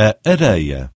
a areia.